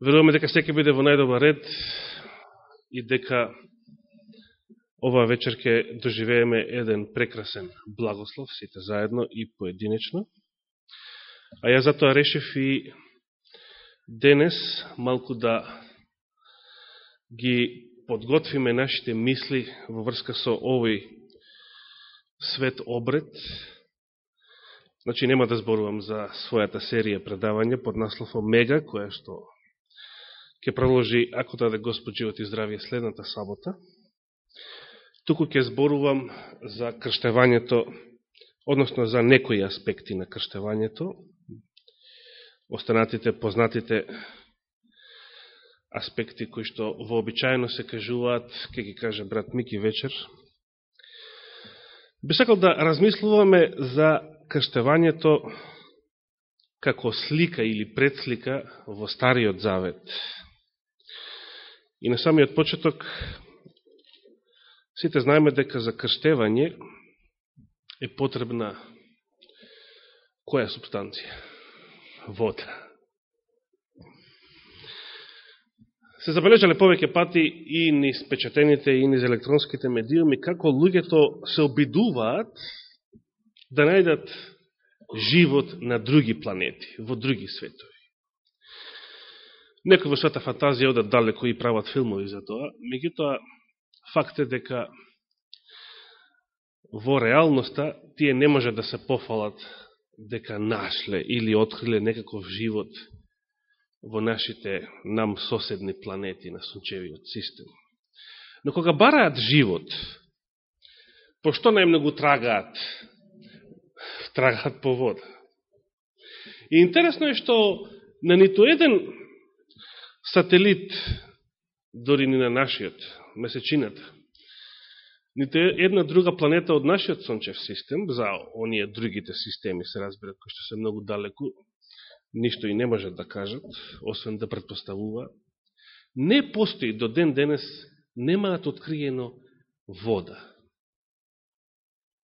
Веруваме дека секој биде во најдобар ред и дека оваа вечер ќе доживееме еден прекрасен благослов, сите заедно и поединечно. А ја затоа решив и денес малку да ги подготвиме нашите мисли во врска со овој свет обред. Значи, нема да зборувам за својата серија предавање под наслов Омега, која што ќе продолжи, ако даде Господ живот и здравие, следната сабота. Туку ќе зборувам за крштевањето, односно за некои аспекти на крштевањето, останатите, познатите аспекти кои што вообичаено се кажуваат, ке ги каже брат Мики вечер. Би сакал да размислуваме за крштевањето како слика или предслика во Стариот Завет. И на самиот почеток, сите знаеме дека за крштевање е потребна која субстанција? Вода. Се забележале повеќе пати и низ печатените и низ електронските медиуми како луѓето се обидуваат да најдат живот на други планети, во други светови. Некои во својата фантазија одат далеко и прават филмови за тоа, меѓутоа факт е дека во реалноста тие не може да се пофалат дека нашле или откриле некаков живот во нашите нам соседни планети на Сончевиот систем. Но кога бараат живот, пошто најмногу трагаат? Трагаат по вода. И интересно е што на ниту еден сателит, дори ни на нашиот, месечината. Нито една друга планета од нашиот Сончев систем, за оние другите системи се разберат, кои што се многу далеку, ништо и не можат да кажат, освен да предпоставува, не постои до ден денес, немаат откриено вода.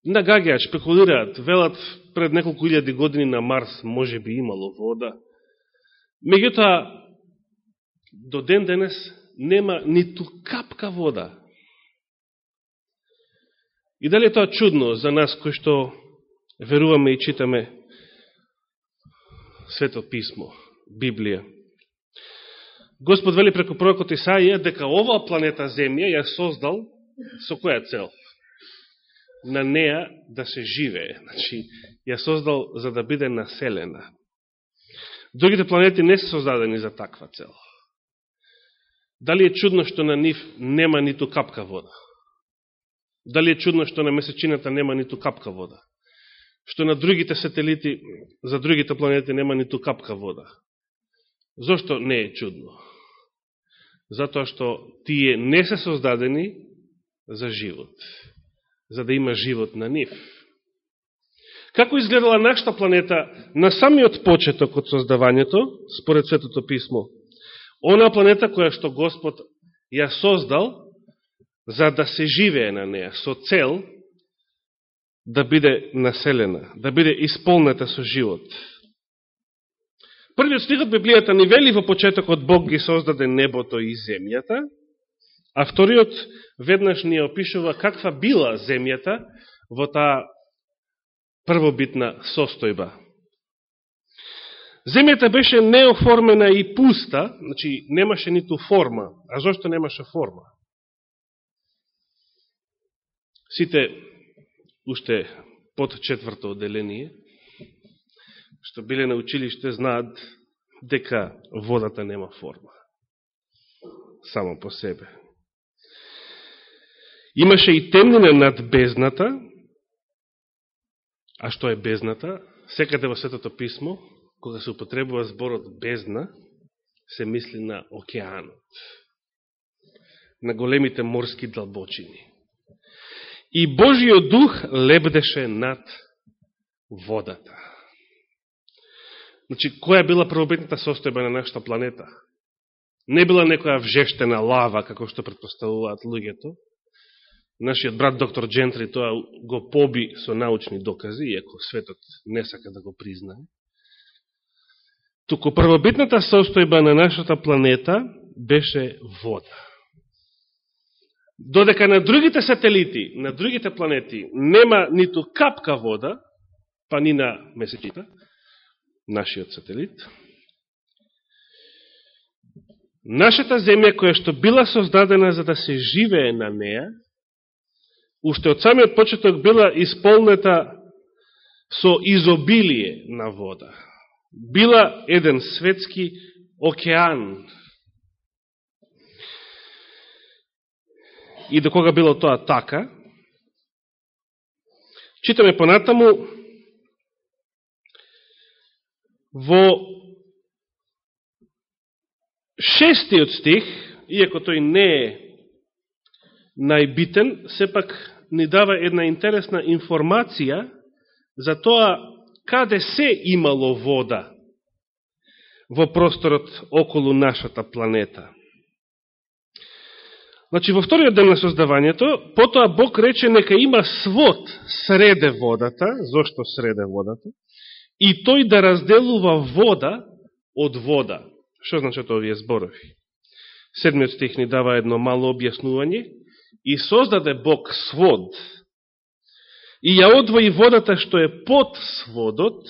Нагагеат, шпекулираат, велат пред неколку илјади години на Марс може би имало вода. Меѓутоа, до ден денес нема ниту капка вода. И дали е тоа чудно за нас кои што веруваме и читаме Свето Писмо, Библија? Господ вели преку пророкот Исаија дека оваа планета Земја ја создал со која цел? На неа да се живее. Значи, ја создал за да биде населена. Другите планети не се создадени за таква цел. Дали е чудно што на нив нема ниту капка вода? Дали е чудно што на месечината нема ниту капка вода? Што на другите сателити, за другите планети нема ниту капка вода? Зошто не е чудно? Затоа што тие не се создадени за живот, за да има живот на нив. Како изгледала нашата планета на самиот почеток од создавањето, според Светото Писмо? Она планета која што Господ ја создал за да се живее на неа со цел да биде населена, да биде исполнета со живот. Првиот стих од Библијата ни вели во почетокот Бог ги создаде небото и земјата, а вториот веднаш ни опишува каква била земјата во таа првобитна состојба. Земјата беше неоформена и пуста, значи немаше ниту форма. А зашто немаше форма? Сите уште под четврто отделение, што биле на училиште, знаат дека водата нема форма. Само по себе. Имаше и темнина над безната, а што е безната? Секаде во Светото Писмо кога се употребува зборот бездна, се мисли на океанот, на големите морски длабочини. И Божиот дух лебдеше над водата. Значи, која била првобитната состојба на нашата планета? Не била некоја вжештена лава, како што предпоставуваат луѓето. Нашиот брат доктор Джентри тоа го поби со научни докази, иако светот не сака да го признае. Туку првобитната состојба на нашата планета беше вода. Додека на другите сателити, на другите планети, нема ниту капка вода, па ни на месечита, нашиот сателит, нашата земја, која што била создадена за да се живее на неа, уште од самиот почеток била исполнета со изобилие на вода. Била еден светски океан. И до кога било тоа така, читаме понатаму во шестиот стих, иако тој не е најбитен, сепак ни дава една интересна информација за тоа каде се имало вода во просторот околу нашата планета. Значи, во вториот ден на создавањето, потоа Бог рече нека има свод среде водата, зошто среде водата, и тој да разделува вода од вода. Што значат овие зборови? Седмиот стих ни дава едно мало објаснување. И создаде Бог свод, и ја одвои водата што е под сводот,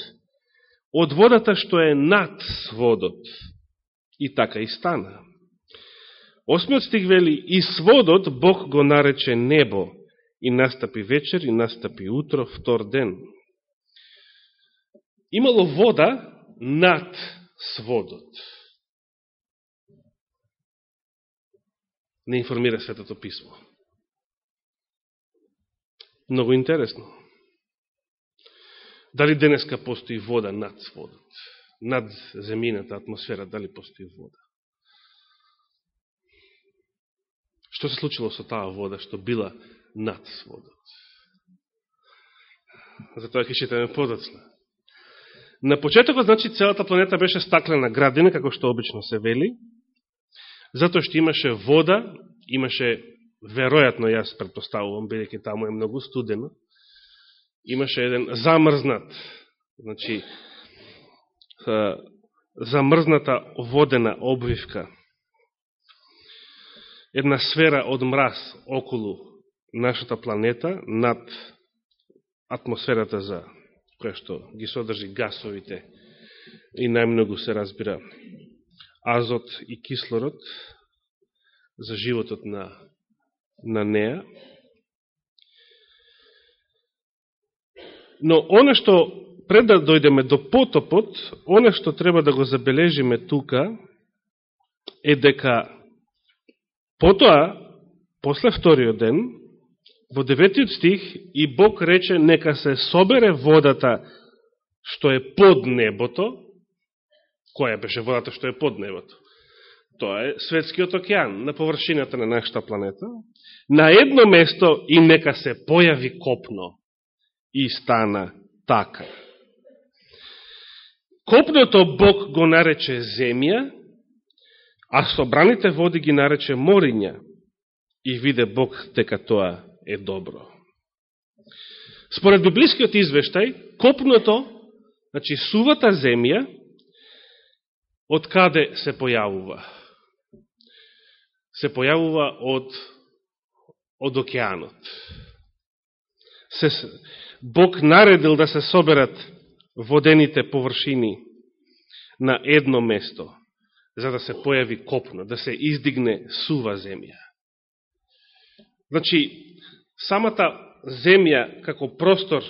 од водата што е над сводот. И така и стана. Осмиот стих вели, и сводот Бог го нарече небо, и настапи вечер, и настапи утро, втор ден. Имало вода над сводот. Не информира Светото Писмо. Много интересно. Дали денеска постои вода над водот? Над земјината атмосфера, дали постои вода? Што се случило со таа вода што била над водот? Затоа ќе читаме подоцна. На почетокот, значи, целата планета беше стаклена градина, како што обично се вели, затоа што имаше вода, имаше веројатно јас предпоставувам, бидеќи таму е многу студено, имаше еден замрзнат, значи, замрзната водена обвивка, една сфера од мраз околу нашата планета над атмосферата за која што ги содржи гасовите и најмногу се разбира азот и кислород за животот на на неа. Но оно што, пред да дојдеме до потопот, оно што треба да го забележиме тука, е дека потоа, после вториот ден, во деветиот стих, и Бог рече, нека се собере водата што е под небото, која беше водата што е под небото? Тоа е светскиот океан на површината на нашата планета. На едно место и нека се појави копно. И стана така. Копното Бог го нарече земја, а собраните води ги нарече мориња. И виде Бог дека тоа е добро. Според библискиот извештај, копното, значи сувата земја, од каде се појавува? Се појавува од, од океанот. Се, Бог наредил да се соберат водените површини на едно место, за да се појави копно, да се издигне сува земја. Значи, самата земја како простор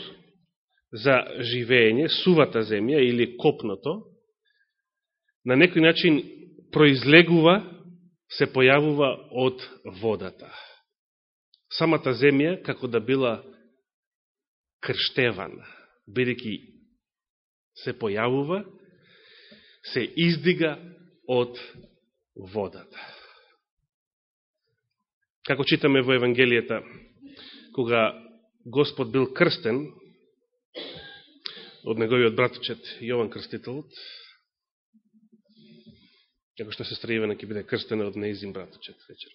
за живење, сувата земја или копното, на некој начин произлегува се појавува од водата. Самата земја како да била крштевана, бидеќи се појавува, се издига од водата. Како читаме во Евангелијата, кога Господ бил крстен од неговиот браточет Јован Крстителот, како што сестра Ивана ќе биде крстена од неизин браточет вечер.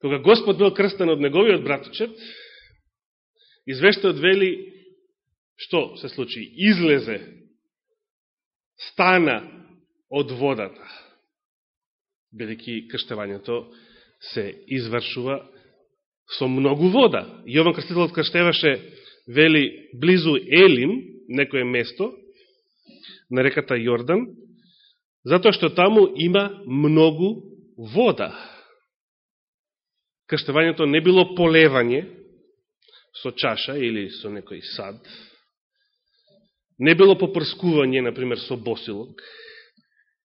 Кога Господ бил крстен од неговиот браточет, извештајот вели што се случи? Излезе стана од водата, бидејќи крштевањето се извршува со многу вода. Јован Крстителот крштеваше, вели, близу Елим, некое место, на реката Јордан, затоа што таму има многу вода. Крштевањето не било полевање со чаша или со некој сад, не било попрскување, например, со босилок.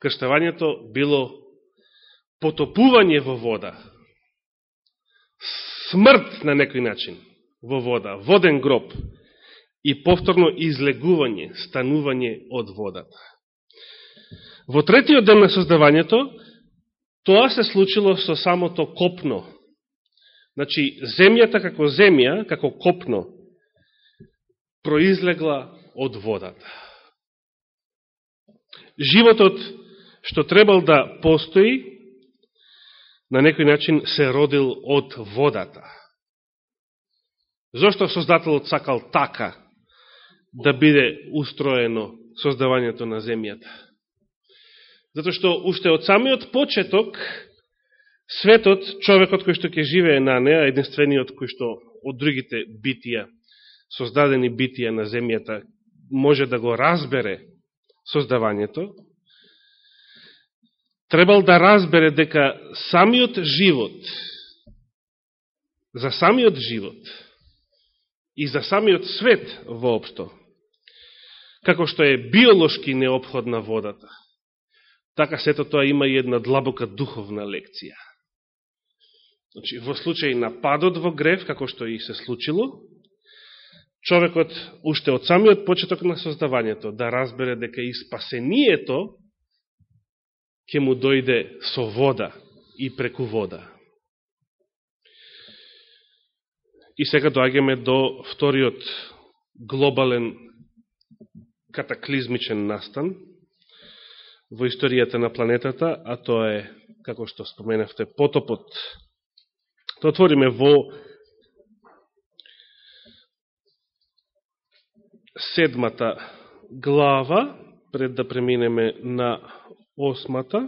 Крштевањето било потопување во вода, смрт на некој начин во вода, воден гроб и повторно излегување, станување од водата. Во третиот ден на создавањето, тоа се случило со самото копно. Значи, земјата како земја, како копно, произлегла од водата. Животот што требал да постои, на некој начин се родил од водата. Зошто Создателот сакал така да биде устроено создавањето на земјата? Затоа што уште од самиот почеток светот, човекот кој што ќе живее на неа, единствениот кој што од другите битија, создадени битија на земјата, може да го разбере создавањето, требал да разбере дека самиот живот, за самиот живот и за самиот свет воопшто, како што е биолошки необходна водата, така сето тоа има и една длабока духовна лекција. Значи, во случај на падот во грев, како што и се случило, човекот уште од самиот почеток на создавањето да разбере дека и спасението ќе му дојде со вода и преку вода. И сега доаѓаме до вториот глобален катаклизмичен настан во историјата на планетата, а тоа е, како што споменавте, потопот. То отвориме во седмата глава, пред да преминеме на осмата.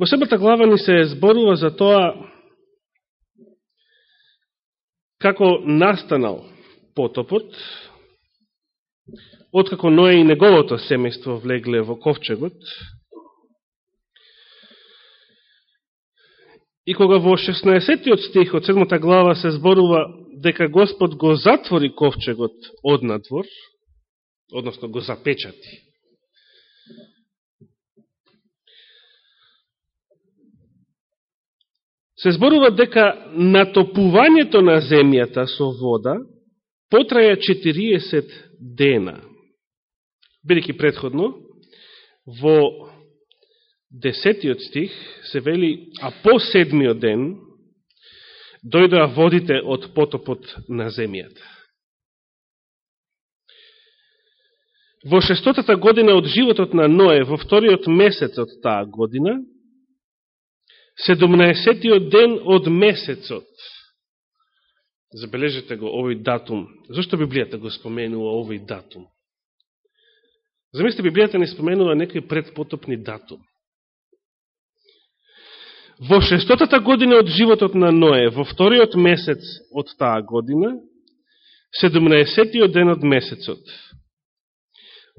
Во седмата глава ни се зборува за тоа како настанал потопот, откако Ноe и неговото семејство влегле во ковчегот, И кога во 16 стих од 7 глава се зборува дека Господ го затвори ковчегот од надвор, односно го запечати, се зборува дека натопувањето на земјата со вода потраја 40 дена. Бидеќи предходно, во десетиот стих се вели, а по седмиот ден дојдоа водите од потопот на земјата. Во шестотата година од животот на Ное, во вториот месец од таа година, седумнаесетиот ден од месецот, забележете го овој датум, Зошто Библијата го споменува овој датум? Замислите, Библијата не споменува некој предпотопни датум. Во шестотата година од животот на Ное, во вториот месец од таа година, 17 ден од месецот,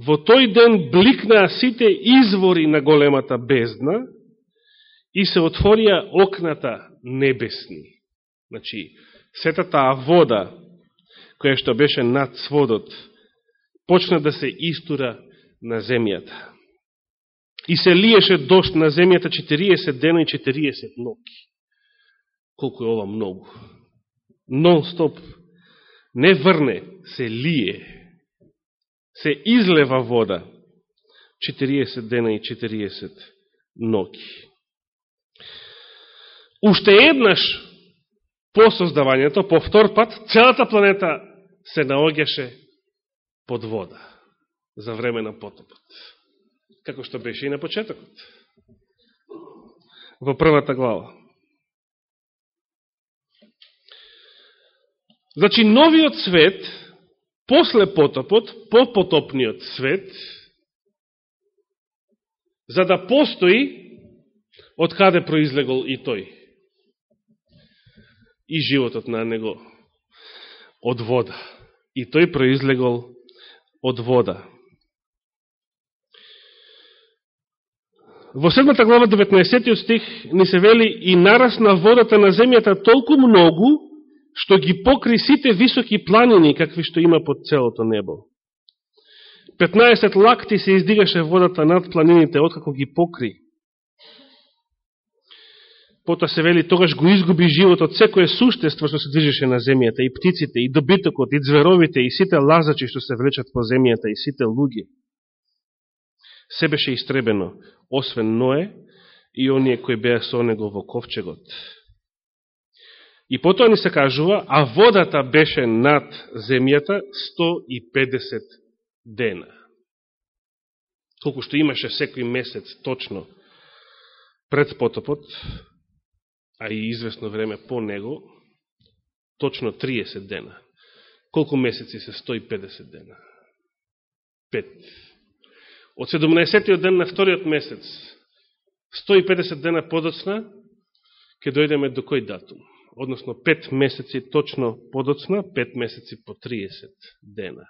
во тој ден бликнаа сите извори на големата бездна и се отворија окната небесни. Значи, сета таа вода, која што беше над сводот, почна да се истура на земјата. И се лиеше дошт на земјата 40 дена и 40 ноки. Колку е ова многу. Нон-стоп. Не врне, се лие. Се излева вода 40 дена и 40 ноки. Уште еднаш по создавањето, по втор пат, целата планета се наоѓаше под вода за време на потопот како што беше и на почетокот. Во првата глава. Значи, новиот свет, после потопот, по потопниот свет, за да постои, од каде произлегол и тој. И животот на него од вода. И тој произлегол од вода. Во седмата глава 19 стих ни се вели и нарасна водата на земјата толку многу, што ги покри сите високи планини какви што има под целото небо. 15 лакти се издигаше водата над планините, откако ги покри. Пота се вели, тогаш го изгуби животот секое суштество што се движеше на земјата, и птиците, и добитокот, и зверовите, и сите лазачи што се влечат по земјата, и сите луѓе. Се беше истребено, освен Ное и оние кои беа со него во ковчегот. И потоа ни се кажува, а водата беше над земјата 150 дена. Колку што имаше секој месец точно пред потопот, а и известно време по него, точно 30 дена. Колку месеци се 150 дена? Пет. Од 17 ден на вториот месец, 150 дена подоцна, ќе дојдеме до кој датум? Односно 5 месеци точно подоцна, 5 месеци по 30 дена.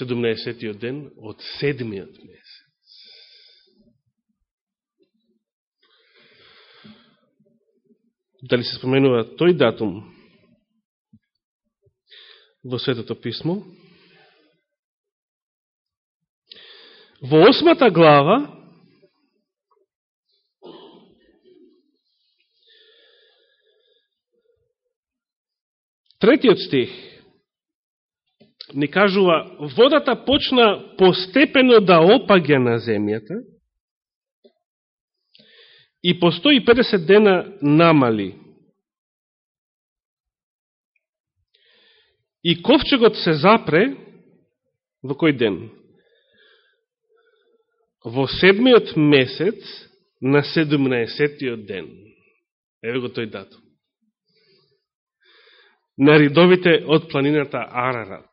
17 ден од седмиот месец. Дали се споменува тој датум во Светото Писмо? Во осмата глава третиот стих ни кажува водата почна постепено да опаѓа на земјата и по 150 дена намали. И ковчегот се запре во кој ден? Во седмиот месец на 17 ден. Еве го тој датум. На ридовите од планината Арарат.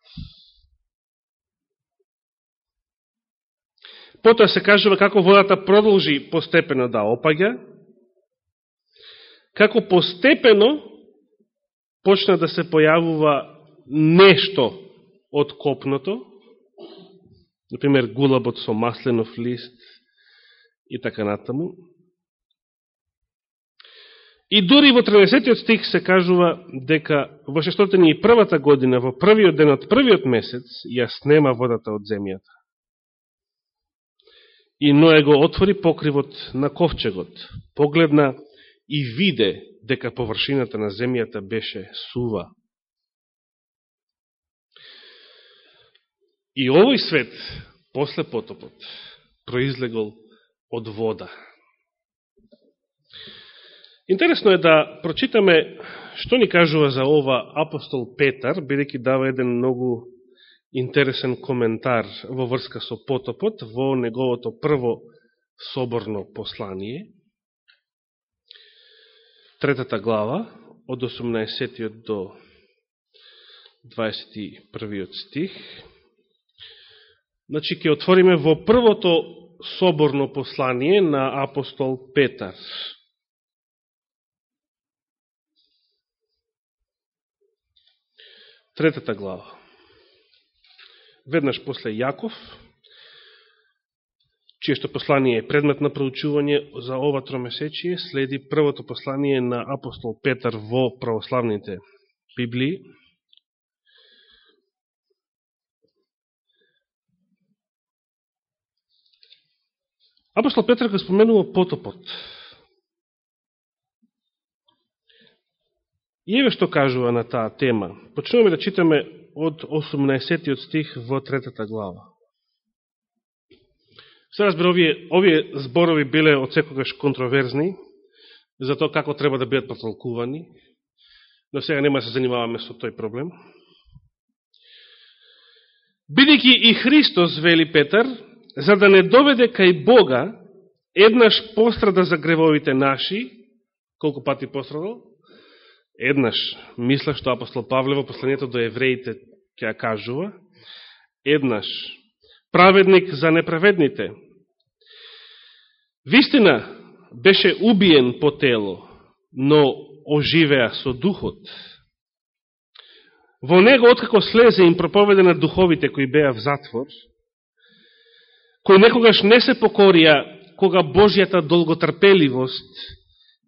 Потоа се кажува како водата продолжи постепено да опаѓа, како постепено почна да се појавува нешто од копното, например гулабот со масленов лист и така натаму. И дури во 30 стих се кажува дека во 601 година, во првиот ден од првиот месец, ја снема водата од земјата. И Ное го отвори покривот на ковчегот, погледна и виде дека површината на земјата беше сува. И овој свет, после потопот, произлегол од вода. Интересно е да прочитаме што ни кажува за ова апостол Петар, бидеќи дава еден многу интересен коментар во врска со потопот во неговото прво соборно послание. Третата глава, од 18 до 21 стих. Значи, ќе отвориме во првото соборно послание на апостол Петар. Третата глава. Веднаш после Јаков, чието послание е предмет на проучување за ова тромесечие, следи првото послание на апостол Петар во православните Библии. Апостол Петар го споменува потопот. И еве што кажува на таа тема. Почнуваме да читаме од 18 стих во третата глава. Се разбира, овие, овие зборови биле од секогаш контроверзни, за тоа како треба да бидат протолкувани, но сега нема да се занимаваме со тој проблем. Бидејќи и Христос, вели Петар, за да не доведе кај Бога, еднаш пострада за гревовите наши, колку пати пострадал? Еднаш, мисла што апостол Павле во посланието до евреите ќе ја кажува, еднаш, праведник за неправедните. Вистина, беше убиен по тело, но оживеа со духот. Во него, откако слезе им проповеда на духовите кои беа в затвор, кои некогаш не се покорија кога Божјата долготрпеливост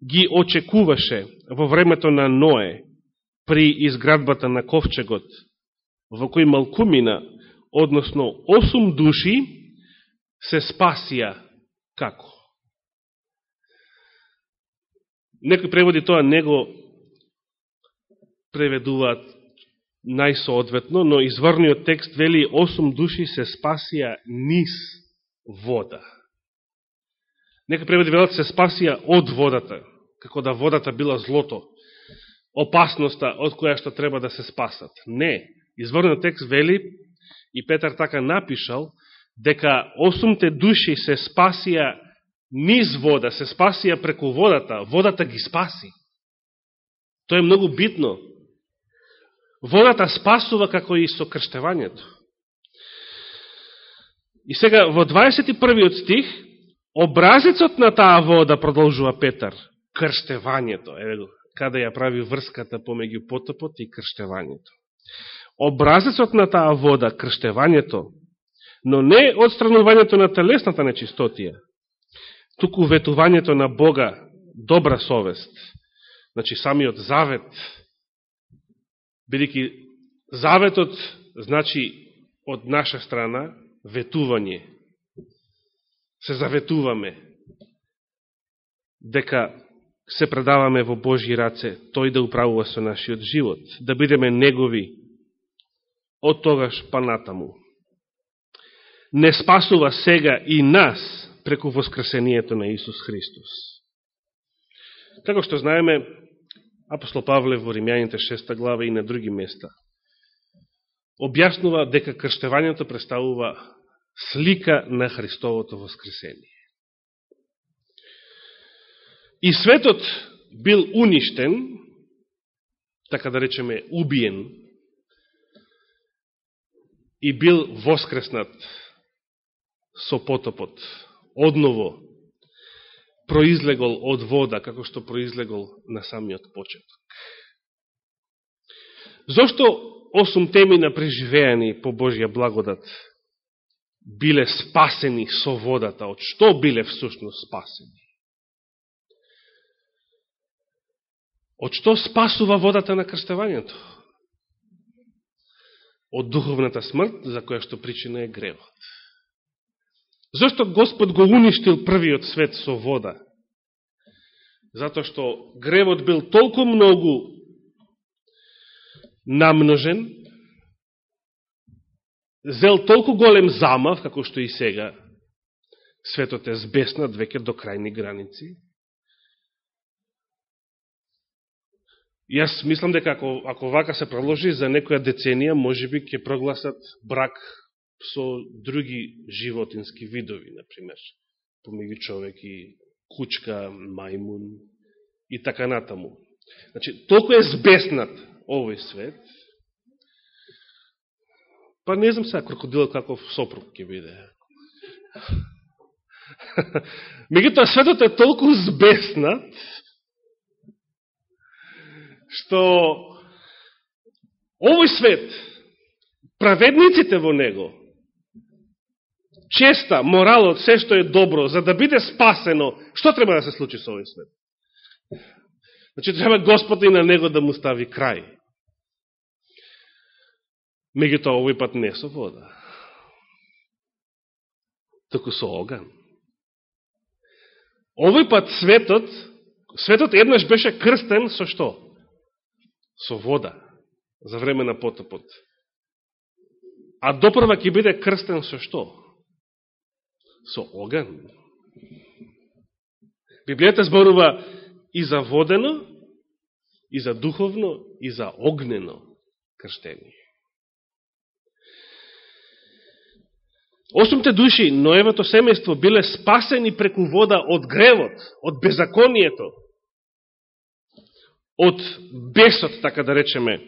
ги очекуваше во времето на Ное при изградбата на ковчегот, во кој Малкумина, односно 8 души, се спасија како? Некои преводи тоа него преведуваат најсоодветно, но изворниот текст вели 8 души се спасија низ вода. Некои преводи велат се спасија од водата, како да водата била злото, опасноста од која што треба да се спасат. Не, изворниот текст вели, и Петар така напишал, дека осумте души се спасија низ вода, се спасија преку водата, водата ги спаси. Тоа е многу битно. Водата спасува како и со крштевањето. И сега, во 21. стих, образецот на таа вода, продолжува Петар, крштевањето, еве го, каде ја прави врската помеѓу потопот и крштевањето. Образецот на таа вода, крштевањето, но не одстранувањето на телесната нечистотија, туку ветувањето на Бога, добра совест, значи самиот завет, бидеќи заветот значи од наша страна ветување. Се заветуваме дека се предаваме во Божји раце, тој да управува со нашиот живот, да бидеме негови од тогаш па натаму. Не спасува сега и нас преку воскресението на Исус Христос. Како што знаеме, апостол Павле во Римјаните 6 глава и на други места објаснува дека крштевањето представува слика на Христовото воскресение. И светот бил уништен, така да речеме убиен, и бил воскреснат со потопот одново произлегол од вода, како што произлегол на самиот почеток. Зошто осум теми на преживеани по Божја благодат биле спасени со водата? Од што биле всушност спасени? Од што спасува водата на крстевањето? Од духовната смрт, за која што причина е гревот. Зошто Господ го уништил првиот свет со вода? Затоа што гревот бил толку многу намножен, зел толку голем замав, како што и сега, светот е збеснат веќе до крајни граници. Јас мислам дека ако, ако вака се продолжи за некоја деценија, може би ќе прогласат брак со други животински видови, например, помеѓу човек и кучка, мајмун и така натаму. Значи, толку е збеснат овој свет, па не знам сега крокодилот каков сопруг ќе биде. Мегутоа, светот е толку збеснат, што овој свет, праведниците во него, честа, моралот, се што е добро, за да биде спасено, што треба да се случи со овој свет? Значи, треба Господ и на него да му стави крај. Меѓутоа, овој пат не со вода. Току со оган. Овој пат светот, светот еднаш беше крстен со што? Со вода, за време на потопот. А допрва ќе биде крстен со што? со оган. Библијата зборува и за водено, и за духовно, и за огнено крштение. Осумте души, Ноевото семејство, биле спасени преку вода од гревот, од беззаконието. од бесот, така да речеме,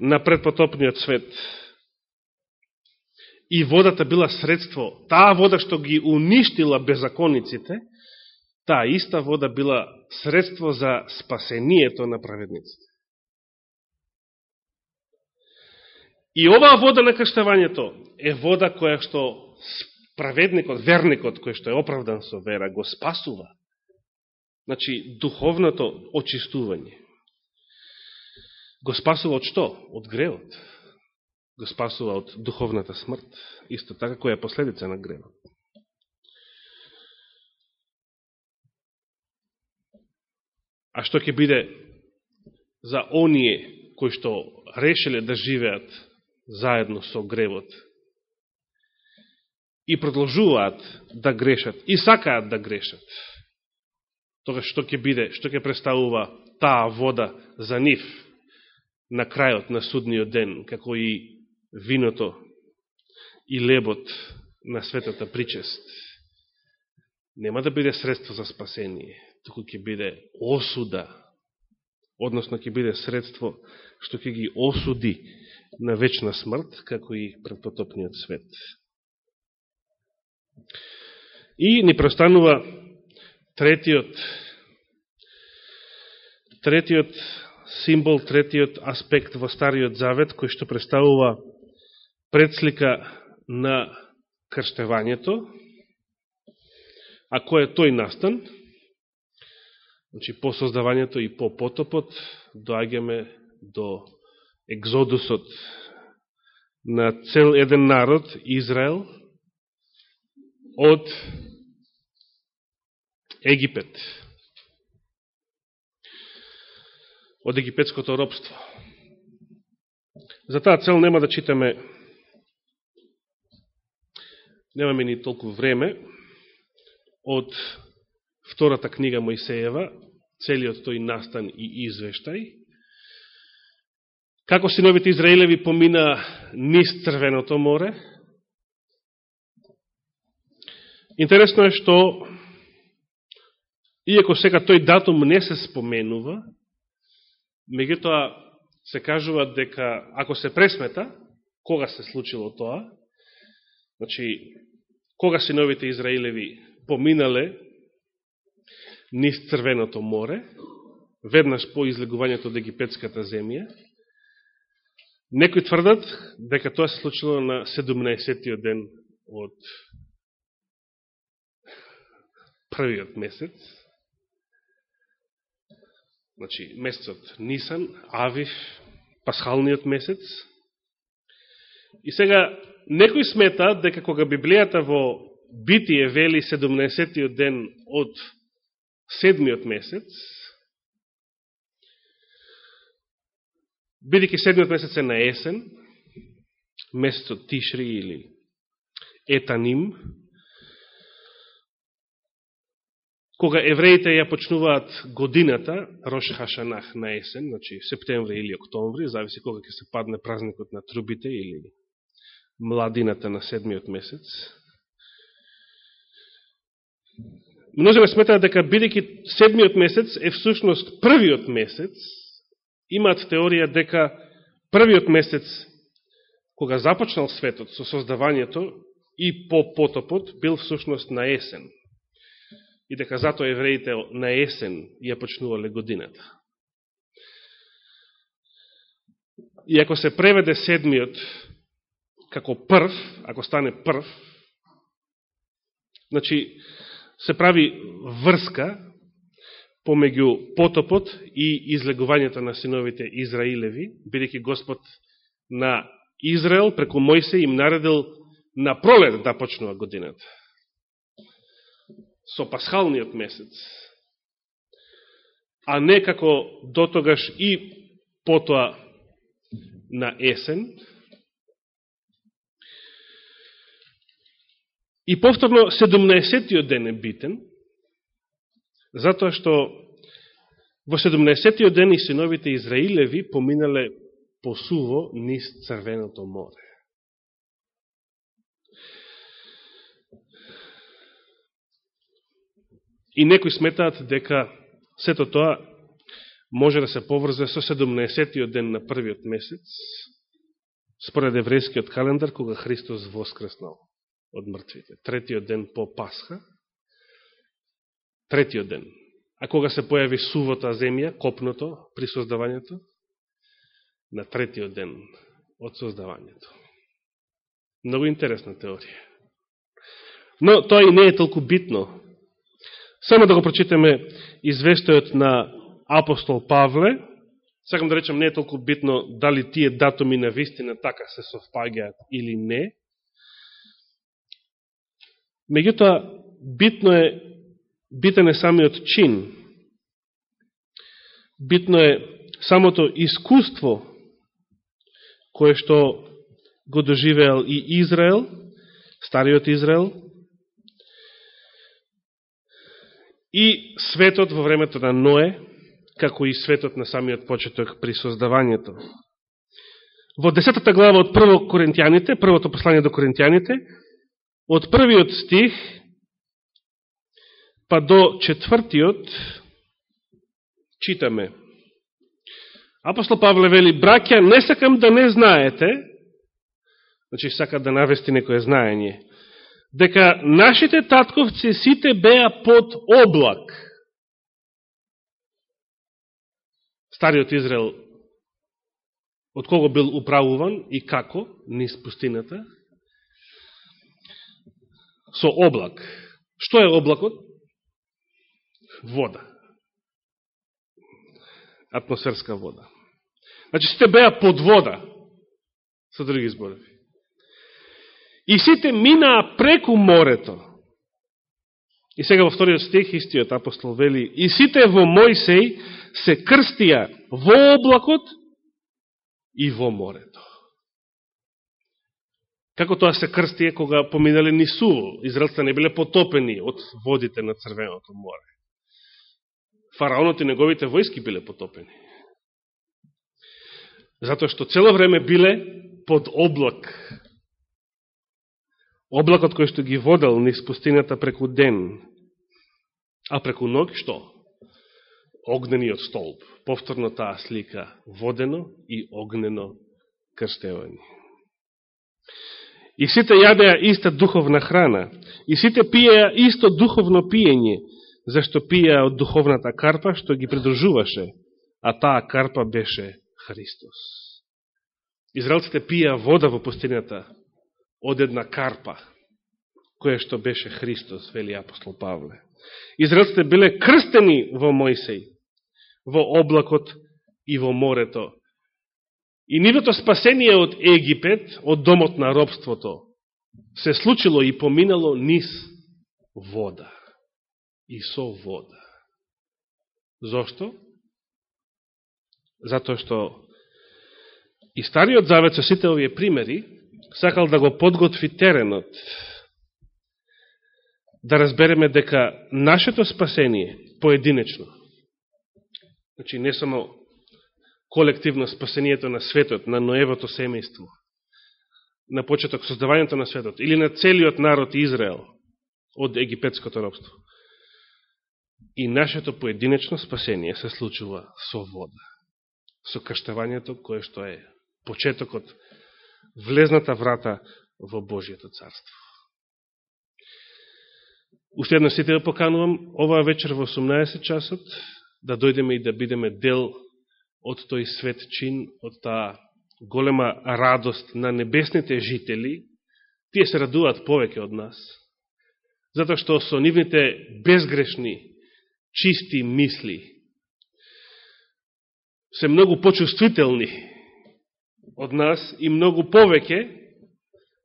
на предпотопниот свет. И водата била средство, таа вода што ги уништила беззакониците, таа иста вода била средство за спасението на праведниците. И оваа вода на крштавањето е вода која што праведникот, верникот, кој што е оправдан со вера, го спасува. Значи, духовното очистување. Го спасува од што? Од гревот. Го спасува од духовната смрт. Исто така, која е последица на гревот. А што ќе биде за оние кои што решиле да живеат заедно со гревот и продолжуваат да грешат и сакаат да грешат, тога што ќе биде, што ќе представува таа вода за нив на крајот на судниот ден, како и виното и лебот на светата причест. Нема да биде средство за спасение, туку ќе биде осуда, односно ќе биде средство што ќе ги осуди на вечна смрт, како и предпотопниот свет. И ни простанува третиот третиот символ, третиот аспект во Стариот Завет, кој што представува предслика на крштевањето, а кој е тој настан, значи по создавањето и по потопот, доаѓаме до екзодусот на цел еден народ, Израел, од Египет. Од египетското робство. За таа цел нема да читаме немаме ни толку време од втората книга Моисеева, целиот тој настан и извештај, Како синовите Израилеви помина низ Црвеното море? Интересно е што, иако сега тој датум не се споменува, меѓутоа се кажува дека ако се пресмета, кога се случило тоа, значи, кога синовите Израилеви поминале низ Црвеното море, веднаш по излегувањето од египетската земја, Некои тврдат дека тоа се случило на 17-тиот ден од првиот месец, значи месецот Нисан, Авив, пасхалниот месец. И сега, некои сметаат дека кога Библијата во Битие вели 17-тиот ден од седмиот месец, Бидеќи седмиот месец е на есен, месецот Тишри или Етаним, кога евреите ја почнуваат годината, Рош Хашанах на есен, значи септември или октомври, зависи кога ќе се падне празникот на трубите или младината на седмиот месец. Мнозиме сметаат дека бидејќи седмиот месец е всушност првиот месец, имаат теорија дека првиот месец, кога започнал светот со создавањето и по потопот, бил всушност на есен. И дека затоа евреите на есен ја почнувале годината. И ако се преведе седмиот како прв, ако стане прв, значи се прави врска помеѓу потопот и излегувањето на синовите Израилеви, бидеќи Господ на Израел преку Мојсе им наредил на пролет да почнува годината. Со пасхалниот месец. А не како дотогаш и потоа на есен. И повторно 17-тиот ден е битен, Затоа што во 17-тиот ден и синовите Израилеви поминале посуво низ Црвеното море. И некои сметаат дека сето тоа може да се поврзе со 17-тиот ден на првиот месец, според еврејскиот календар, кога Христос воскреснал од мртвите. Третиот ден по Пасха, третиот ден. А кога се појави сувота земја, копното, при создавањето? На третиот ден од создавањето. Многу интересна теорија. Но тоа и не е толку битно. Само да го прочитаме известојот на апостол Павле, сакам да речам не е толку битно дали тие датуми на вистина така се совпагаат или не. Меѓутоа, битно е, битен е самиот чин. Битно е самото искуство кое што го доживеал и Израел, стариот Израел, и светот во времето на Ное, како и светот на самиот почеток при создавањето. Во десетата глава од прво Коринтијаните, првото послание до Коринтијаните, од првиот стих па до четвртиот читаме. Апостол Павле вели, браќа, не сакам да не знаете, значи сака да навести некое знаење, дека нашите татковци сите беа под облак, Стариот Израел од кого бил управуван и како низ пустината? Со облак. Што е облакот? Вода. Атмосферска вода. Значи сите беа под вода, со други зборови. И сите минаа преку морето. И сега во вториот стих истиот апостол вели, и сите во Мојсей се крстија во облакот и во морето. Како тоа се крстие кога поминале ни израелците не биле потопени од водите на Црвеното море. Фараонот и неговите војски биле потопени. Затоа што цело време биле под облак. Облакот кој што ги водел низ пустината преку ден, а преку ног што? огнениот столб. Повторно таа слика водено и огнено крстевање. И сите јадеа иста духовна храна, и сите пиеа исто духовно пиење, зашто пиеа од духовната карпа што ги придружуваше, а таа карпа беше Христос. Израелците пиеа вода во пустината од една карпа, која што беше Христос, вели апостол Павле. Израелците биле крстени во Мојсей, во облакот и во морето. И нивото спасение од Египет, од домот на робството, се случило и поминало низ вода. И со вода. Зошто? Затоа што и Стариот Завет со сите овие примери сакал да го подготви теренот да разбереме дека нашето спасение поединечно Значи, не само колективно спасението на светот, на Ноевото семејство, на почеток создавањето на светот, или на целиот народ Израел од египетското робство. И нашето поединечно спасение се случува со вода, со каштавањето кое што е почетокот, влезната врата во Божијето царство. Уште едно сите да поканувам, оваа вечер во 18 часот, да дојдеме и да бидеме дел од тој свет чин, од таа голема радост на небесните жители, тие се радуваат повеќе од нас, затоа што со нивните безгрешни, чисти мисли се многу почувствителни од нас и многу повеќе,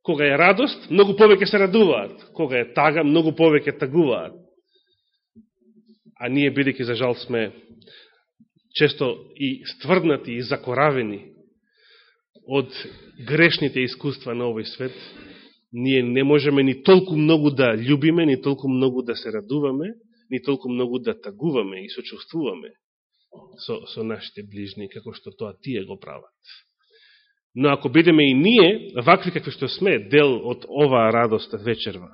кога е радост, многу повеќе се радуваат, кога е тага, многу повеќе тагуваат. А ние бидеќи за жал сме често и стврднати и закоравени од грешните искуства на овој свет, ние не можеме ни толку многу да љубиме, ни толку многу да се радуваме, ни толку многу да тагуваме и сочувствуваме со, со нашите ближни, како што тоа тие го прават. Но ако бидеме и ние, вакви какви што сме, дел од оваа радост вечерва,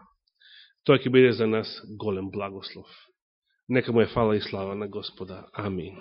тоа ќе биде за нас голем благослов. Нека му е фала и слава на Господа. Амин.